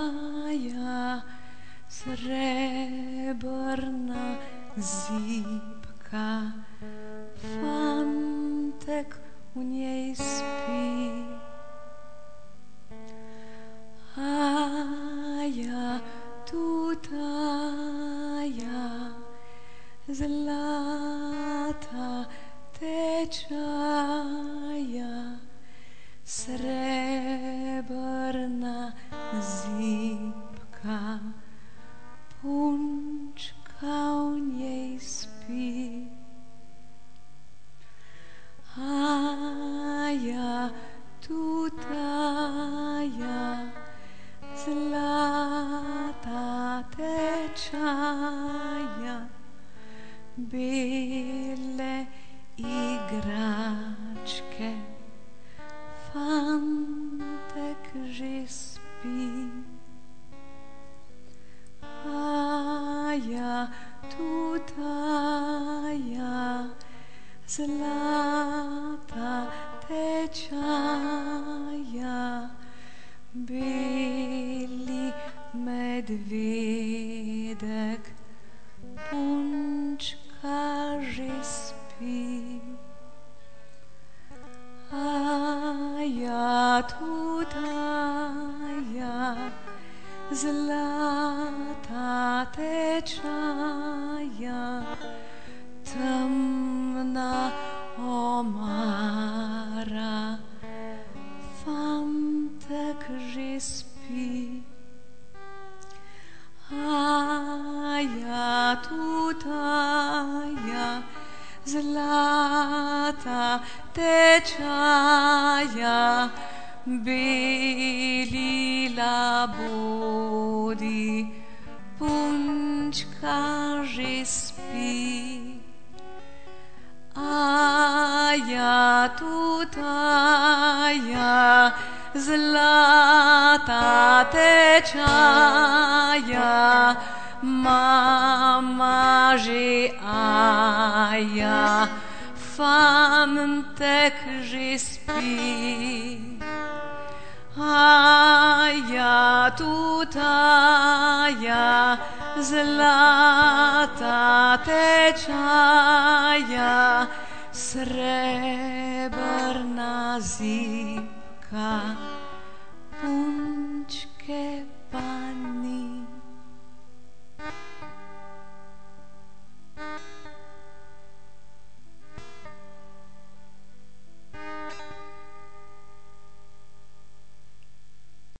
tečaja, srebrna zipka, fantek u njej spi. A ja tutaja, zlata bile igračke, fantek že spi. A ja tutaja, zlata spi. A ja tutaja, zlata tečaja, temna omara, zlata tečaja, beli labodi, punčka že spi. A ja tutaja, zlata tečaja, mama kaže aia, famtek že spi. Aia tutaia, zlata tečaja, srebrna zimka, punčke